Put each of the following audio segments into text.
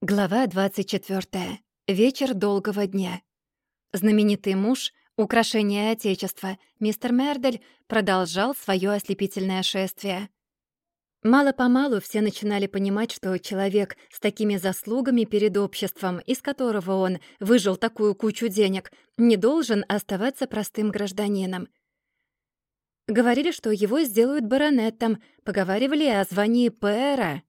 Глава 24. Вечер долгого дня. Знаменитый муж, украшение Отечества, мистер Мердель, продолжал свое ослепительное шествие. Мало-помалу все начинали понимать, что человек с такими заслугами перед обществом, из которого он выжил такую кучу денег, не должен оставаться простым гражданином. Говорили, что его сделают баронетом, поговаривали о звании пэра —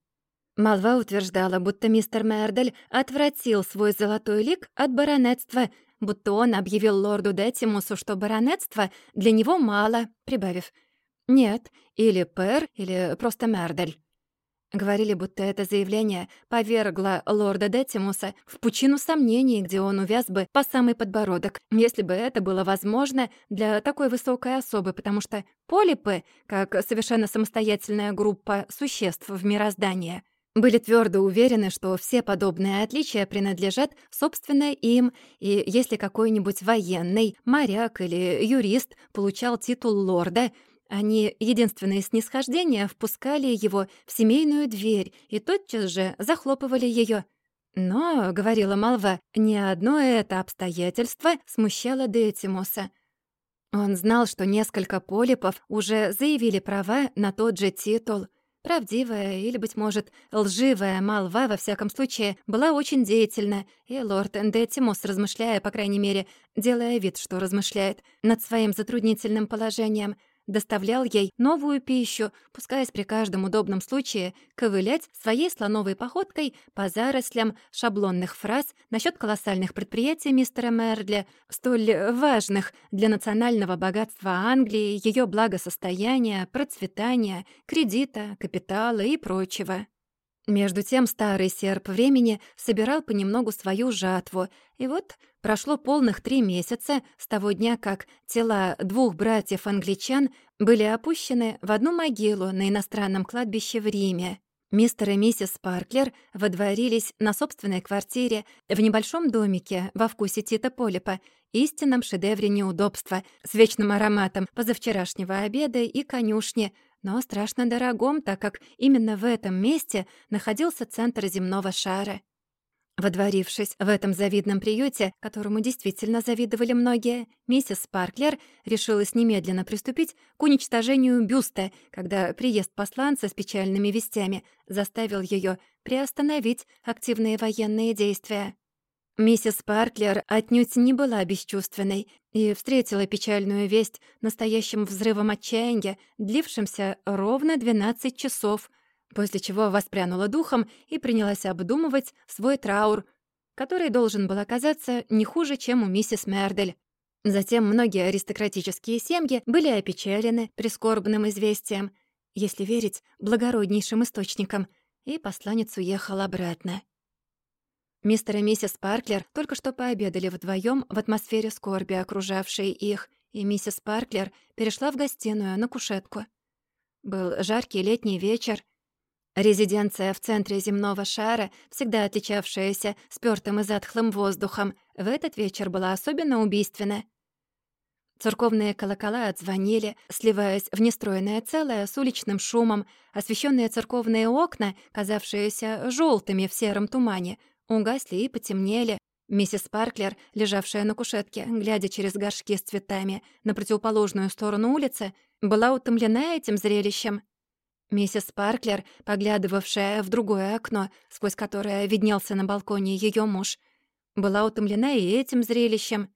Молва утверждала, будто мистер Мердель отвратил свой золотой лик от баронетства, будто он объявил лорду Детимусу, что баронетство для него мало, прибавив «нет» или «пэр» или просто «мердель». Говорили, будто это заявление повергло лорда Детимуса в пучину сомнений, где он увяз бы по самый подбородок, если бы это было возможно для такой высокой особы, потому что полипы, как совершенно самостоятельная группа существ в мироздании, были твердо уверены, что все подобные отличия принадлежат, собственно, им, и если какой-нибудь военный, моряк или юрист получал титул лорда, они единственное снисхождение впускали его в семейную дверь и тотчас же захлопывали ее. Но, — говорила молва, — ни одно это обстоятельство смущало Детимуса. Он знал, что несколько полипов уже заявили права на тот же титул — Правдивая или, быть может, лживая молва, во всяком случае, была очень деятельна, и лорд Эндетимус, размышляя, по крайней мере, делая вид, что размышляет, над своим затруднительным положением — доставлял ей новую пищу, пускаясь при каждом удобном случае ковылять своей слоновой походкой по зарослям шаблонных фраз насчет колоссальных предприятий мистера Мерли, столь важных для национального богатства Англии, ее благосостояния, процветания, кредита, капитала и прочего. Между тем старый серп времени собирал понемногу свою жатву, и вот прошло полных три месяца с того дня, как тела двух братьев-англичан были опущены в одну могилу на иностранном кладбище в Риме. Мистер и миссис Парклер водворились на собственной квартире в небольшом домике во вкусе Тита Полипа, истинном шедевре неудобства, с вечным ароматом позавчерашнего обеда и конюшни — но страшно дорогом, так как именно в этом месте находился центр земного шара. Водворившись в этом завидном приюте, которому действительно завидовали многие, миссис Спарклер решилась немедленно приступить к уничтожению бюста, когда приезд посланца с печальными вестями заставил ее приостановить активные военные действия. Миссис Парклер отнюдь не была бесчувственной и встретила печальную весть настоящим взрывом отчаяния, длившимся ровно 12 часов, после чего воспрянула духом и принялась обдумывать свой траур, который должен был оказаться не хуже, чем у миссис Мердель. Затем многие аристократические семьи были опечалены прискорбным известием, если верить благороднейшим источникам, и посланец уехал обратно. Мистер и миссис Парклер только что пообедали вдвоем в атмосфере скорби, окружавшей их, и миссис Парклер перешла в гостиную на кушетку. Был жаркий летний вечер. Резиденция в центре земного шара, всегда отличавшаяся спёртым и затхлым воздухом, в этот вечер была особенно убийственна. Церковные колокола отзвонили, сливаясь в нестроенное целое с уличным шумом, освещенные церковные окна, казавшиеся желтыми в сером тумане, угасли и потемнели. Миссис Парклер, лежавшая на кушетке, глядя через горшки с цветами на противоположную сторону улицы, была утомлена этим зрелищем. Миссис Парклер, поглядывавшая в другое окно, сквозь которое виднелся на балконе ее муж, была утомлена и этим зрелищем.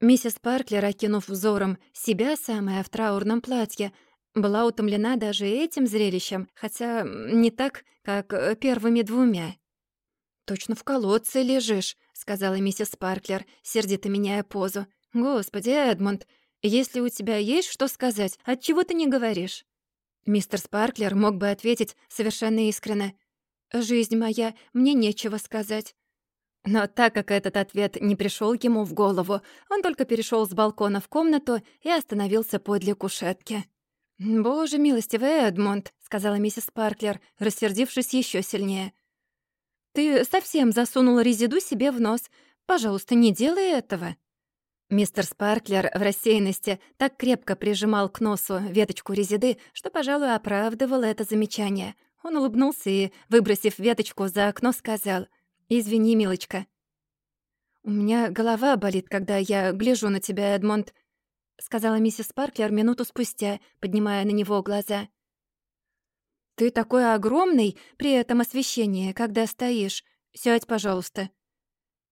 Миссис Парклер, окинув взором себя самая в траурном платье, была утомлена даже этим зрелищем, хотя не так, как первыми двумя. «Точно в колодце лежишь», — сказала миссис Парклер, сердито меняя позу. «Господи, Эдмонд, если у тебя есть что сказать, отчего ты не говоришь?» Мистер Спарклер мог бы ответить совершенно искренне. «Жизнь моя, мне нечего сказать». Но так как этот ответ не пришел ему в голову, он только перешел с балкона в комнату и остановился подле кушетки. «Боже милостивый Эдмонд», — сказала миссис Парклер, рассердившись еще сильнее. Ты совсем засунул резиду себе в нос. Пожалуйста, не делай этого». Мистер Спарклер в рассеянности так крепко прижимал к носу веточку резиды, что, пожалуй, оправдывал это замечание. Он улыбнулся и, выбросив веточку за окно, сказал «Извини, милочка». «У меня голова болит, когда я гляжу на тебя, Эдмонд», — сказала миссис Парклер минуту спустя, поднимая на него глаза. «Ты такой огромный при этом освещении, когда стоишь. Сядь, пожалуйста».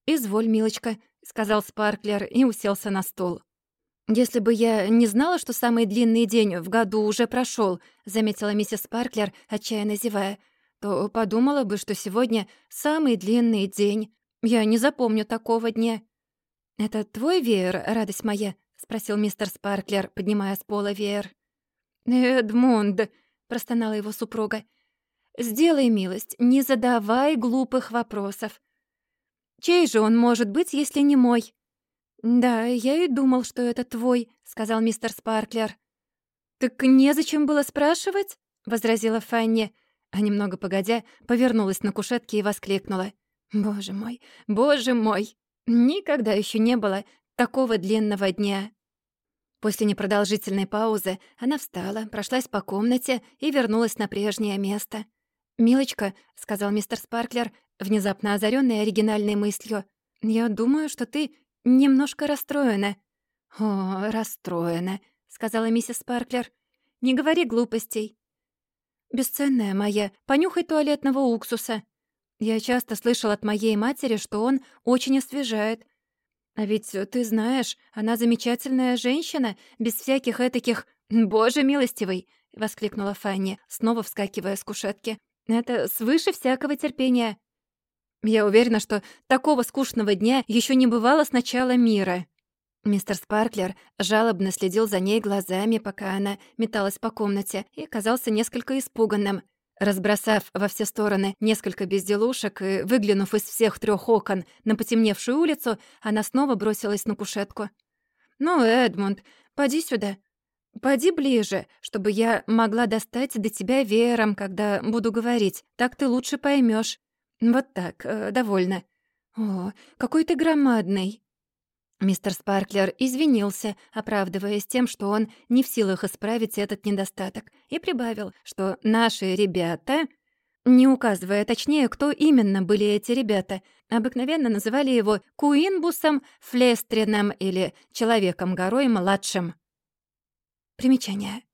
«Изволь, милочка», — сказал Спарклер и уселся на стол. «Если бы я не знала, что самый длинный день в году уже прошел, заметила миссис Парклер, отчаянно зевая, то подумала бы, что сегодня самый длинный день. Я не запомню такого дня». «Это твой веер, радость моя?» — спросил мистер Спарклер, поднимая с пола веер. «Эдмунд», — простонала его супруга, — «сделай милость, не задавай глупых вопросов. Чей же он может быть, если не мой?» «Да, я и думал, что это твой», — сказал мистер Спарклер. «Так незачем было спрашивать?» — возразила Фанни, а немного погодя повернулась на кушетке и воскликнула. Боже мой, боже мой! Никогда еще не было такого длинного дня. После непродолжительной паузы она встала, прошлась по комнате и вернулась на прежнее место. «Милочка», — сказал мистер Спарклер, внезапно озарённый оригинальной мыслью, «я думаю, что ты немножко расстроена». «О, расстроена», — сказала миссис Спарклер. «Не говори глупостей». «Бесценная моя, понюхай туалетного уксуса», я часто слышал от моей матери, что он очень освежает. А ведь ты знаешь, она замечательная женщина, без всяких этаких «Боже милостивый!» — воскликнула Фанни, снова вскакивая с кушетки. «Это свыше всякого терпения. Я уверена, что такого скучного дня еще не бывало с начала мира». Мистер Спарклер жалобно следил за ней глазами, пока она металась по комнате, и казался несколько испуганным. Разбросав во все стороны несколько безделушек и выглянув из всех трех окон на потемневшую улицу, она снова бросилась на кушетку. «Ну, Эдмунд, поди сюда. Поди ближе, чтобы я могла достать до тебя веером, когда буду говорить. Так ты лучше поймешь. Вот так, э, довольно. О, какой ты громадный!» Мистер Спарклер извинился, оправдываясь тем, что он не в силах исправить этот недостаток, и прибавил, что наши ребята, не указывая точнее, кто именно были эти ребята, обыкновенно называли его Куинбусом, Флестрином или Человеком-горой-младшим. Примечание.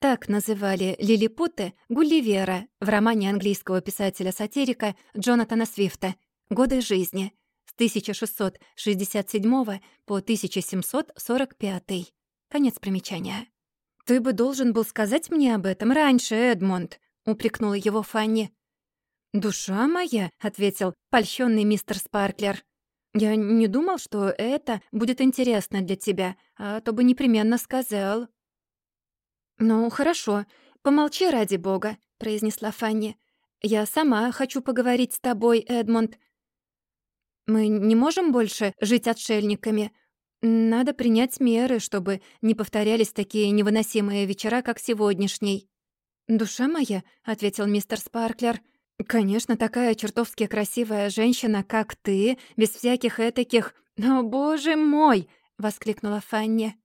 Так называли лилипуты Гулливера в романе английского писателя-сатирика Джонатана Свифта «Годы жизни», 1667 по 1745. Конец примечания. «Ты бы должен был сказать мне об этом раньше, Эдмонд», — упрекнула его Фанни. «Душа моя», — ответил польщенный мистер Спарклер. «Я не думал, что это будет интересно для тебя, а то бы непременно сказал». «Ну, хорошо, помолчи ради бога», — произнесла Фанни. «Я сама хочу поговорить с тобой, Эдмонд. Мы не можем больше жить отшельниками. Надо принять меры, чтобы не повторялись такие невыносимые вечера, как сегодняшний». «Душа моя», — ответил мистер Спарклер, — «конечно, такая чертовски красивая женщина, как ты, без всяких этаких... О, боже мой!» — воскликнула Фанни.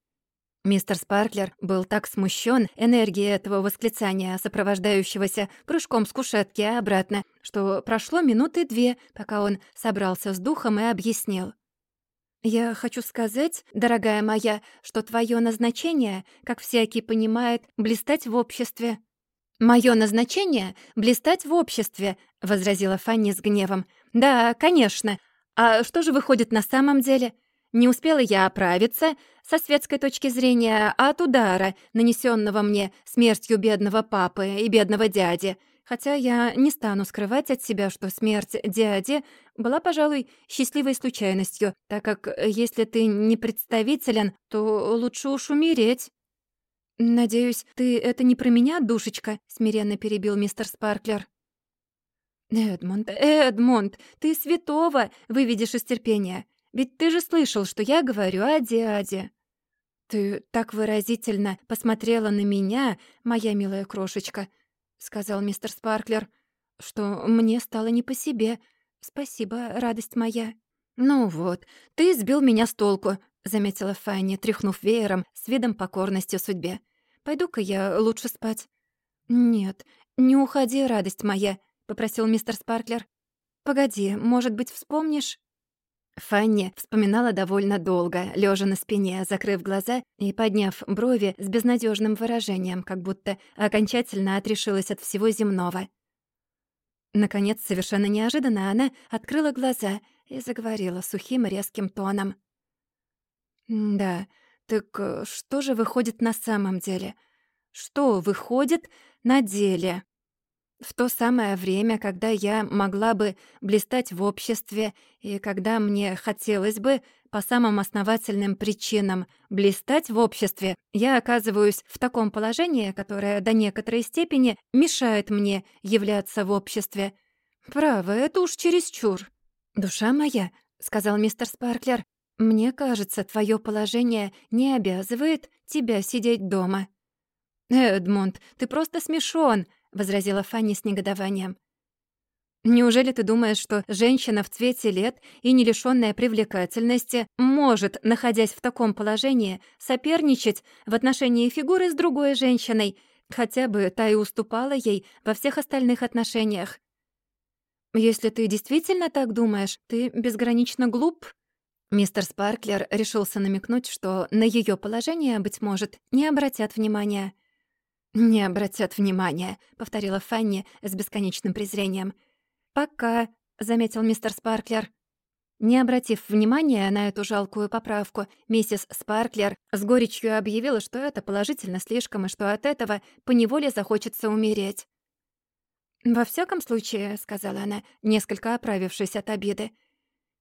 Мистер Спарклер был так смущен энергией этого восклицания, сопровождающегося прыжком с кушетки обратно, что прошло минуты две, пока он собрался с духом и объяснил. «Я хочу сказать, дорогая моя, что твое назначение, как всякий понимает, блистать в обществе». «Моё назначение — блистать в обществе», — возразила Фанни с гневом. «Да, конечно. А что же выходит на самом деле? Не успела я оправиться, со светской точки зрения, от удара, нанесенного мне смертью бедного папы и бедного дяди. Хотя я не стану скрывать от себя, что смерть дяди была, пожалуй, счастливой случайностью, так как если ты не представителен, то лучше уж умереть. «Надеюсь, ты это не про меня, душечка?» — смиренно перебил мистер Спарклер. «Эдмонд, Эдмонд, ты святого выведешь из терпения. Ведь ты же слышал, что я говорю о дяде». «Ты так выразительно посмотрела на меня, моя милая крошечка», — сказал мистер Спарклер, «что мне стало не по себе. Спасибо, радость моя». «Ну вот, ты сбил меня с толку», — заметила Фанни, тряхнув веером с видом покорности судьбе. «Пойду-ка я лучше спать». «Нет, «Не уходи, радость моя», — попросил мистер Спарклер. «Погоди, может быть, вспомнишь?» Фанни вспоминала довольно долго, лежа на спине, закрыв глаза и подняв брови с безнадежным выражением, как будто окончательно отрешилась от всего земного. Наконец, совершенно неожиданно она открыла глаза и заговорила сухим резким тоном. «Да, так э, что же выходит на самом деле? Что выходит на деле?» В то самое время, когда я могла бы блистать в обществе и когда мне хотелось бы по самым основательным причинам блистать в обществе, я оказываюсь в таком положении, которое до некоторой степени мешает мне являться в обществе. Право, это уж чересчур. «Душа моя», — сказал мистер Спарклер, «мне кажется, твое положение не обязывает тебя сидеть дома». «Эдмунд, ты просто смешон», — возразила Фанни с негодованием. «Неужели ты думаешь, что женщина в цвете лет и не лишённая привлекательности может, находясь в таком положении, соперничать в отношении фигуры с другой женщиной, хотя бы та и уступала ей во всех остальных отношениях? Если ты действительно так думаешь, ты безгранично глуп». Мистер Спарклер решился намекнуть, что на её положение, быть может, не обратят внимания. «Не обратят внимания», — повторила Фанни с бесконечным презрением. «Пока», — заметил мистер Спарклер. Не обратив внимания на эту жалкую поправку, миссис Спарклер с горечью объявила, что это положительно слишком и что от этого поневоле захочется умереть. «Во всяком случае», — сказала она, несколько оправившись от обиды,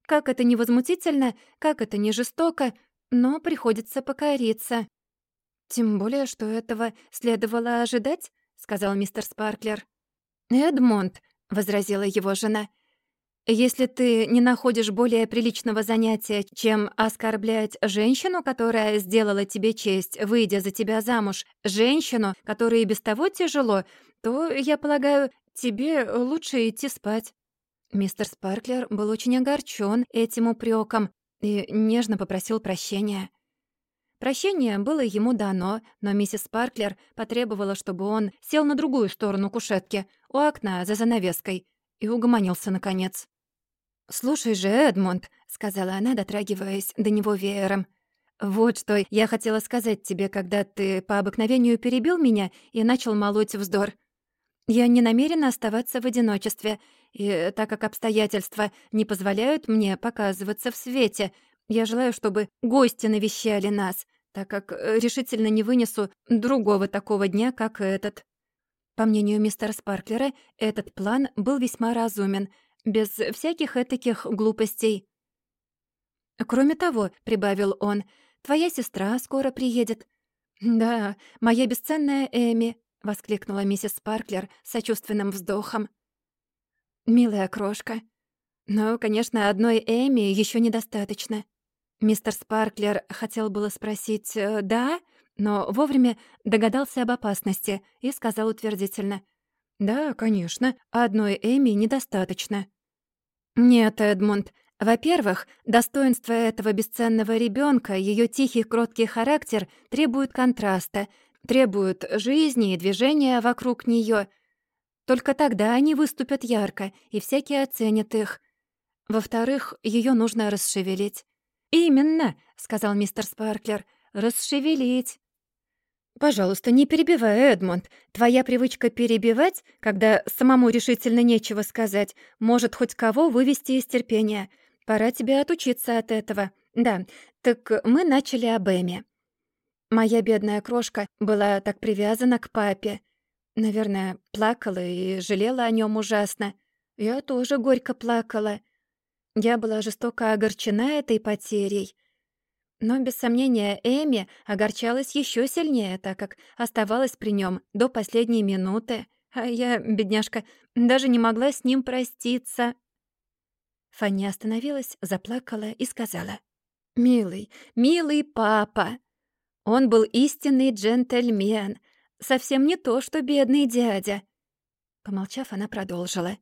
«как это не возмутительно, как это не жестоко, но приходится покориться». «Тем более, что этого следовало ожидать», — сказал мистер Спарклер. «Эдмонд», — возразила его жена, — «если ты не находишь более приличного занятия, чем оскорблять женщину, которая сделала тебе честь, выйдя за тебя замуж, женщину, которой и без того тяжело, то, я полагаю, тебе лучше идти спать». Мистер Спарклер был очень огорчен этим упреком и нежно попросил прощения. Прощение было ему дано, но миссис Парклер потребовала, чтобы он сел на другую сторону кушетки, у окна, за занавеской, и угомонился наконец. «Слушай же, Эдмонд», — сказала она, дотрагиваясь до него веером, «вот что я хотела сказать тебе, когда ты по обыкновению перебил меня и начал молоть вздор. Я не намерена оставаться в одиночестве, и так как обстоятельства не позволяют мне показываться в свете, я желаю, чтобы гости навещали нас, так как э, решительно не вынесу другого такого дня, как этот. По мнению мистера Спарклера, этот план был весьма разумен, без всяких этаких глупостей. «Кроме того», — прибавил он, — «твоя сестра скоро приедет». «Да, моя бесценная Эми», — воскликнула миссис Спарклер сочувственным вздохом. «Милая крошка. Но, конечно, одной Эми еще недостаточно. Мистер Спарклер хотел было спросить э, «да?», но вовремя догадался об опасности и сказал утвердительно «Да, конечно, одной Эми недостаточно». «Нет, Эдмунд, во-первых, достоинство этого бесценного ребенка, ее тихий, кроткий характер требуют контраста, требуют жизни и движения вокруг нее. Только тогда они выступят ярко, и всякий оценит их. Во-вторых, ее нужно расшевелить. «Именно», — сказал мистер Спарклер, — «расшевелить». «Пожалуйста, не перебивай, Эдмонд. Твоя привычка перебивать, когда самому решительно нечего сказать, может хоть кого вывести из терпения. Пора тебе отучиться от этого. Да, так мы начали об Эме. Моя бедная крошка была так привязана к папе. Наверное, плакала и жалела о нем ужасно. Я тоже горько плакала. Я была жестоко огорчена этой потерей. Но, без сомнения, Эми огорчалась еще сильнее, так как оставалась при нем до последней минуты, а я, бедняжка, даже не могла с ним проститься. Фанни остановилась, заплакала и сказала. «Милый, милый папа! Он был истинный джентльмен, совсем не то, что бедный дядя». Помолчав, она продолжила.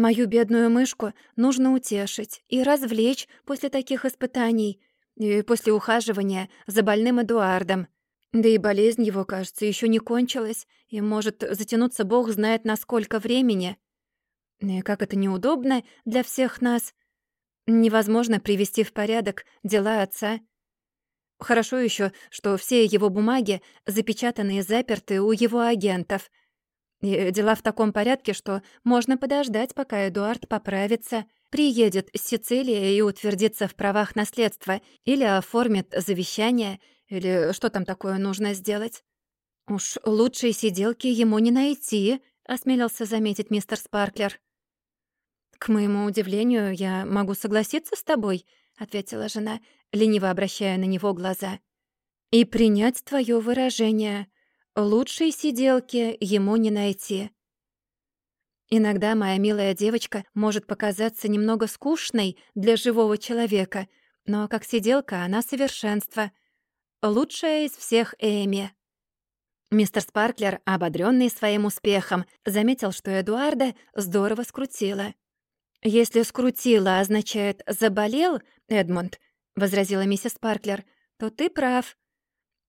Мою бедную мышку нужно утешить и развлечь после таких испытаний и после ухаживания за больным Эдуардом. Да и болезнь его, кажется, еще не кончилась, и может затянуться бог знает на сколько времени. И как это неудобно для всех нас. Невозможно привести в порядок дела отца. Хорошо еще, что все его бумаги запечатаны и заперты у его агентов. И дела в таком порядке, что можно подождать, пока Эдуард поправится, приедет с Сицилии и утвердится в правах наследства, или оформит завещание, или что там такое нужно сделать. «Уж лучшей сиделки ему не найти», — осмелился заметить мистер Спарклер. «К моему удивлению, я могу согласиться с тобой», — ответила жена, лениво обращая на него глаза. «И принять твое выражение. Лучшей сиделки ему не найти». Иногда моя милая девочка может показаться немного скучной для живого человека, но как сиделка она совершенство. Лучшая из всех Эми. Мистер Спарклер, ободрённый своим успехом, заметил, что Эдуарда здорово скрутила. «Если скрутила означает «заболел», Эдмонд», — возразила миссис Парклер, — «то ты прав.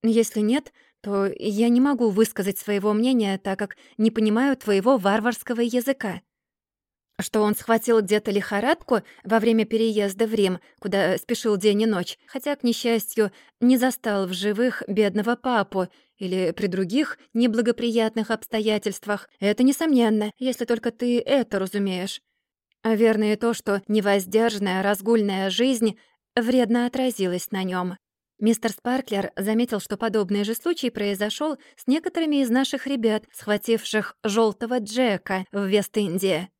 Если нет, то я не могу высказать своего мнения, так как не понимаю твоего варварского языка». Что он схватил где-то лихорадку во время переезда в Рим, куда спешил день и ночь, хотя, к несчастью, не застал в живых бедного папу или при других неблагоприятных обстоятельствах, это несомненно, если только ты это разумеешь. А верно и то, что невоздержанная разгульная жизнь вредно отразилась на нем. Мистер Спарклер заметил, что подобный же случай произошел с некоторыми из наших ребят, схвативших желтого Джека в Вест-Индии.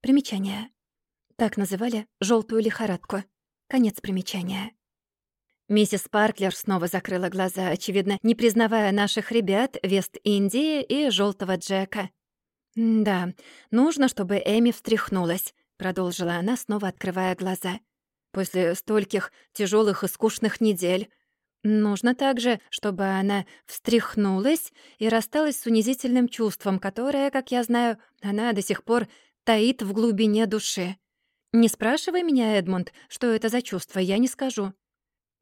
Примечание. Так называли желтую лихорадку. Конец примечания. Миссис Парклер снова закрыла глаза, очевидно, не признавая наших ребят Вест-Индии и желтого Джека. «Да, нужно, чтобы Эми встряхнулась продолжила она, снова открывая глаза. После стольких тяжелых и скучных недель нужно также, чтобы она встряхнулась и рассталась с унизительным чувством, которое, как я знаю, она до сих пор таит в глубине души. Не спрашивай меня, Эдмунд, что это за чувство, я не скажу.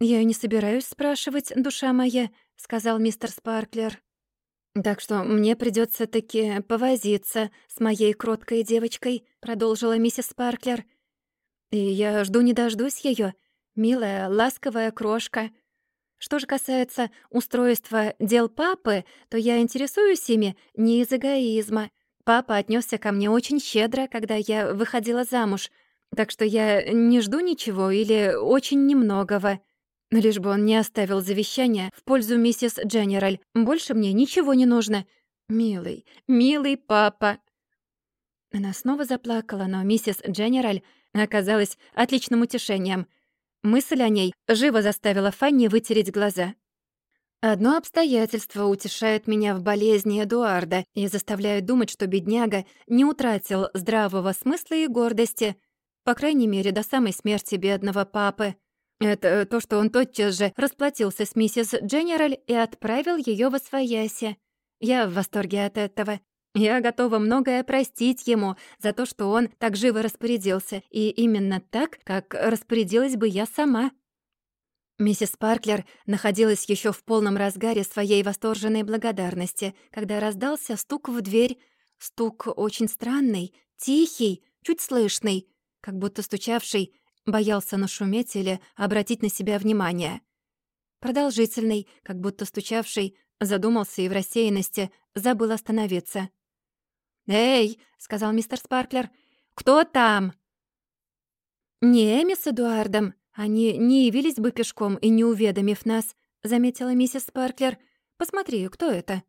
Я не собираюсь спрашивать, душа моя, сказал мистер Спарклер. «Так что мне придется таки повозиться с моей кроткой девочкой», — продолжила миссис Парклер. «И я жду не дождусь ее, милая, ласковая крошка. Что же касается устройства дел папы, то я интересуюсь ими не из эгоизма. Папа отнесся ко мне очень щедро, когда я выходила замуж, так что я не жду ничего или очень немногого». Лишь бы он не оставил завещание в пользу миссис Дженераль. Больше мне ничего не нужно. Милый, милый папа. Она снова заплакала, но миссис Дженераль оказалась отличным утешением. Мысль о ней живо заставила Фанни вытереть глаза. Одно обстоятельство утешает меня в болезни Эдуарда и заставляет думать, что бедняга не утратил здравого смысла и гордости, по крайней мере, до самой смерти бедного папы. Это то, что он тотчас же расплатился с миссис Дженераль и отправил ее во свояси. Я в восторге от этого. Я готова многое простить ему за то, что он так живо распорядился, и именно так, как распорядилась бы я сама. Миссис Парклер находилась еще в полном разгаре своей восторженной благодарности, когда раздался стук в дверь. Стук очень странный, тихий, чуть слышный, как будто стучавший Боялся нашуметь или обратить на себя внимание. Продолжительный, как будто стучавший, задумался и в рассеянности забыл остановиться. «Эй!» — сказал мистер Спарклер. «Кто там?» «Не Эми с Эдуардом. Они не явились бы пешком и не уведомив нас», — заметила миссис Спарклер. «Посмотри, кто это?»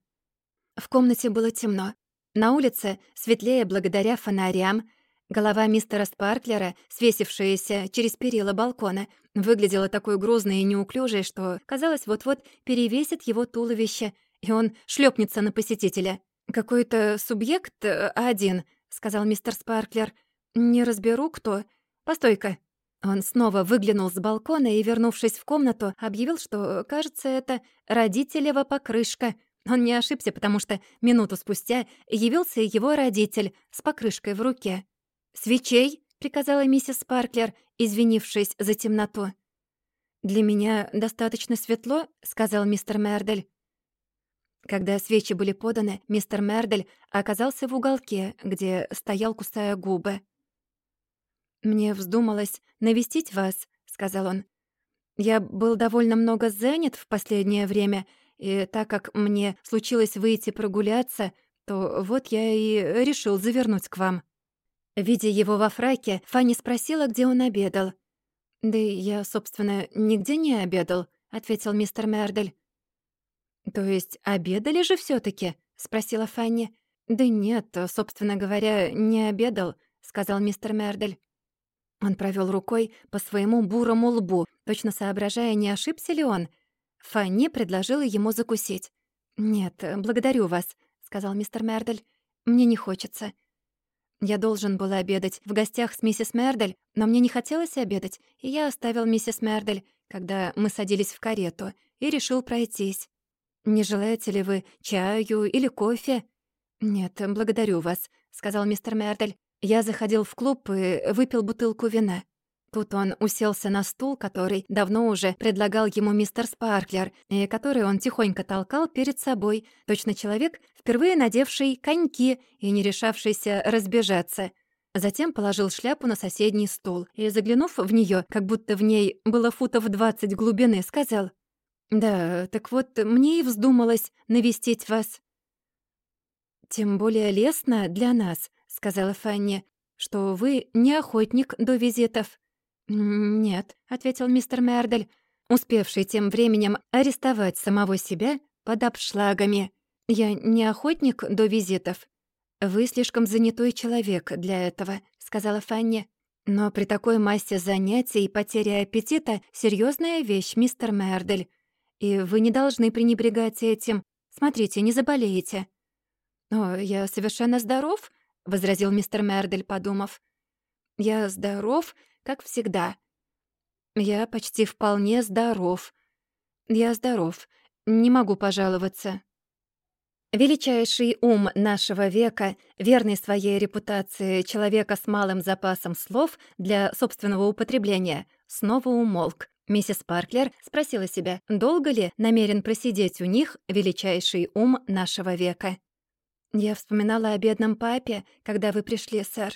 В комнате было темно. На улице светлее благодаря фонарям, Голова мистера Спарклера, свесившаяся через перила балкона, выглядела такой грузной и неуклюжей, что, казалось, вот-вот перевесит его туловище, и он шлепнется на посетителя. «Какой-то субъект э, один», — сказал мистер Спарклер. «Не разберу, кто. Постой-ка». Он снова выглянул с балкона и, вернувшись в комнату, объявил, что, кажется, это родителева покрышка. Он не ошибся, потому что минуту спустя явился его родитель с покрышкой в руке. «Свечей!» — приказала миссис Парклер, извинившись за темноту. «Для меня достаточно светло», — сказал мистер Мердель. Когда свечи были поданы, мистер Мердель оказался в уголке, где стоял, кусая губы. «Мне вздумалось навестить вас», — сказал он. «Я был довольно много занят в последнее время, и так как мне случилось выйти прогуляться, то вот я и решил завернуть к вам». Видя его во фраке, Фанни спросила, где он обедал. «Да я, собственно, нигде не обедал», — ответил мистер Мердель. «То есть обедали же все таки спросила Фанни. «Да нет, собственно говоря, не обедал», — сказал мистер Мердель. Он провел рукой по своему бурому лбу, точно соображая, не ошибся ли он. Фанни предложила ему закусить. «Нет, благодарю вас», — сказал мистер Мердель. «Мне не хочется». Я должен был обедать в гостях с миссис Мердель, но мне не хотелось обедать, и я оставил миссис Мердель, когда мы садились в карету, и решил пройтись. «Не желаете ли вы чаю или кофе?» «Нет, благодарю вас», — сказал мистер Мердель. Я заходил в клуб и выпил бутылку вина. Тут он уселся на стул, который давно уже предлагал ему мистер Спарклер, и который он тихонько толкал перед собой, точно человек, впервые надевший коньки и не решавшийся разбежаться. Затем положил шляпу на соседний стул и, заглянув в нее, как будто в ней было футов двадцать глубины, сказал, «Да, так вот, мне и вздумалось навестить вас». «Тем более лестно для нас», сказала Фанни, что вы не охотник до визитов. «Нет», — ответил мистер Мердель, успевший тем временем арестовать самого себя под обшлагами. «Я не охотник до визитов». «Вы слишком занятой человек для этого», — сказала Фанни. «Но при такой массе занятий и потере аппетита серьезная вещь, мистер Мердель. И вы не должны пренебрегать этим. Смотрите, не заболеете». «О, я совершенно здоров», — возразил мистер Мердель, подумав. «Я здоров, как всегда. Я почти вполне здоров. Я здоров, не могу пожаловаться». Величайший ум нашего века, верный своей репутации человека с малым запасом слов для собственного употребления, снова умолк. Миссис Парклер спросила себя, долго ли намерен просидеть у них величайший ум нашего века. «Я вспоминала о бедном папе, когда вы пришли, сэр».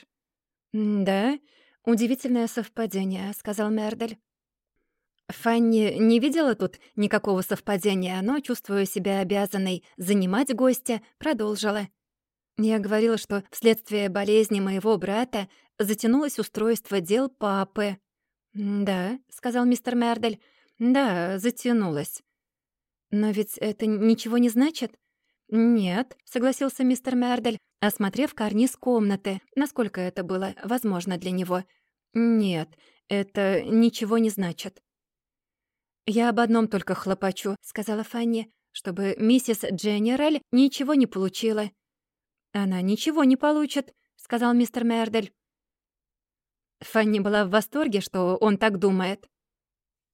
«Да? Удивительное совпадение», — сказал Мердель. Фанни не видела тут никакого совпадения, но, чувствуя себя обязанной занимать гостя, продолжила. Я говорила, что вследствие болезни моего брата затянулось устройство дел папы. «Да», — сказал мистер Мердель, — «да, затянулось». «Но ведь это ничего не значит?» «Нет», — согласился мистер Мердель, осмотрев карниз комнаты, насколько это было возможно для него. «Нет, это ничего не значит». «Я об одном только хлопочу», — сказала Фанни, «чтобы миссис Дженераль ничего не получила». «Она ничего не получит», — сказал мистер Мердель. Фанни была в восторге, что он так думает.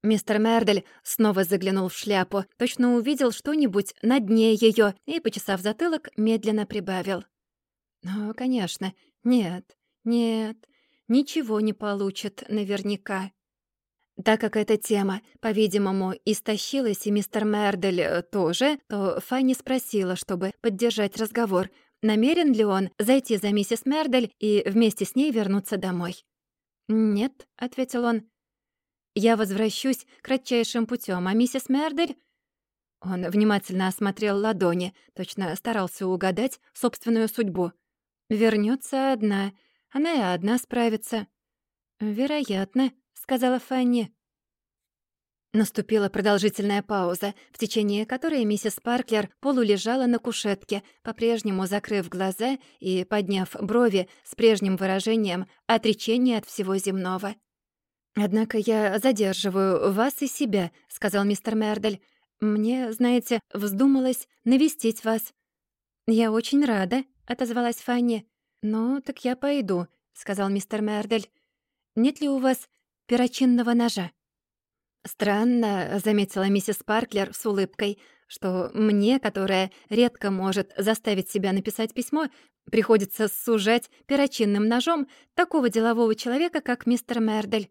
Мистер Мердель снова заглянул в шляпу, точно увидел что-нибудь на дне ее и, почесав затылок, медленно прибавил. «Ну, конечно, нет, нет, ничего не получит наверняка». Так как эта тема, по-видимому, истощилась, и мистер Мердель э, тоже, то Фанни спросила, чтобы поддержать разговор, намерен ли он зайти за миссис Мердель и вместе с ней вернуться домой. «Нет», — ответил он, я возвращусь кратчайшим путем, а миссис Мердель...» Он внимательно осмотрел ладони, точно старался угадать собственную судьбу. Вернется одна, она и одна справится». «Вероятно», — сказала Фанни. Наступила продолжительная пауза, в течение которой миссис Парклер полулежала на кушетке, по-прежнему закрыв глаза и подняв брови с прежним выражением отречения от всего земного. «Однако я задерживаю вас и себя», — сказал мистер Мердель. «Мне, знаете, вздумалось навестить вас». «Я очень рада», — отозвалась Фанни. «Ну, так я пойду», — сказал мистер Мердель. «Нет ли у вас перочинного ножа?» «Странно», — заметила миссис Парклер с улыбкой, «что мне, которая редко может заставить себя написать письмо, приходится сужать перочинным ножом такого делового человека, как мистер Мердель».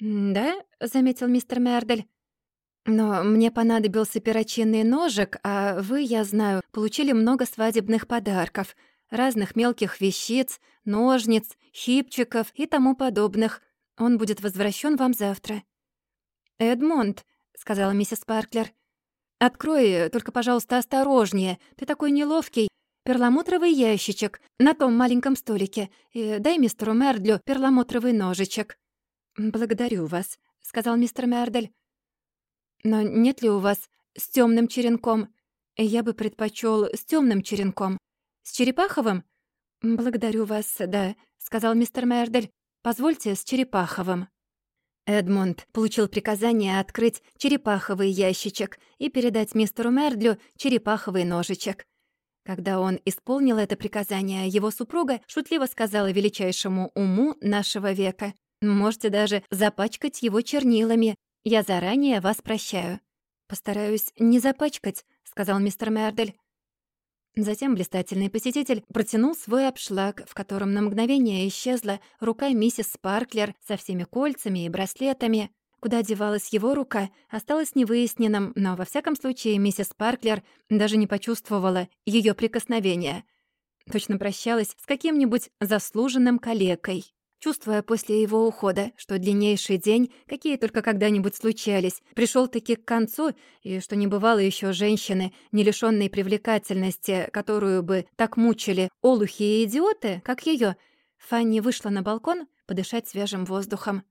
«Да», — заметил мистер Мердель. Но мне понадобился перочинный ножик, а вы, я знаю, получили много свадебных подарков, разных мелких вещиц, ножниц, хипчиков и тому подобных. Он будет возвращен вам завтра». «Эдмонд», — сказала миссис Парклер, — «открой, только, пожалуйста, осторожнее. Ты такой неловкий. Перламутровый ящичек на том маленьком столике. И дай мистеру Мердлю перламутровый ножичек». «Благодарю вас», — сказал мистер Мердель. Но нет ли у вас с темным черенком? Я бы предпочел с темным черенком. С черепаховым? Благодарю вас, да, сказал мистер Мердель. Позвольте с черепаховым. Эдмунд получил приказание открыть черепаховый ящичек и передать мистеру Мердлю черепаховый ножичек. Когда он исполнил это приказание, его супруга шутливо сказала величайшему уму нашего века. «Можете даже запачкать его чернилами, я заранее вас прощаю». «Постараюсь не запачкать», — сказал мистер Мердель. Затем блистательный посетитель протянул свой обшлаг, в котором на мгновение исчезла рука миссис Спарклер со всеми кольцами и браслетами. Куда девалась его рука, осталось невыясненным, но во всяком случае миссис Спарклер даже не почувствовала ее прикосновения. Точно прощалась с каким-нибудь заслуженным калекой чувствуя после его ухода, что длиннейший день, какие только когда-нибудь случались, пришел таки к концу, и что не бывало еще женщины, не лишённой привлекательности, которую бы так мучили олухи и идиоты, как ее, Фанни вышла на балкон подышать свежим воздухом.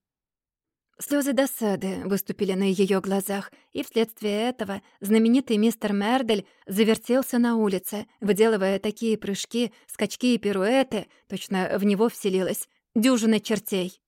Слезы досады выступили на ее глазах, и вследствие этого знаменитый мистер Мердель завертелся на улице, выделывая такие прыжки, скачки и пируэты, точно в него вселилась дюжины чертей.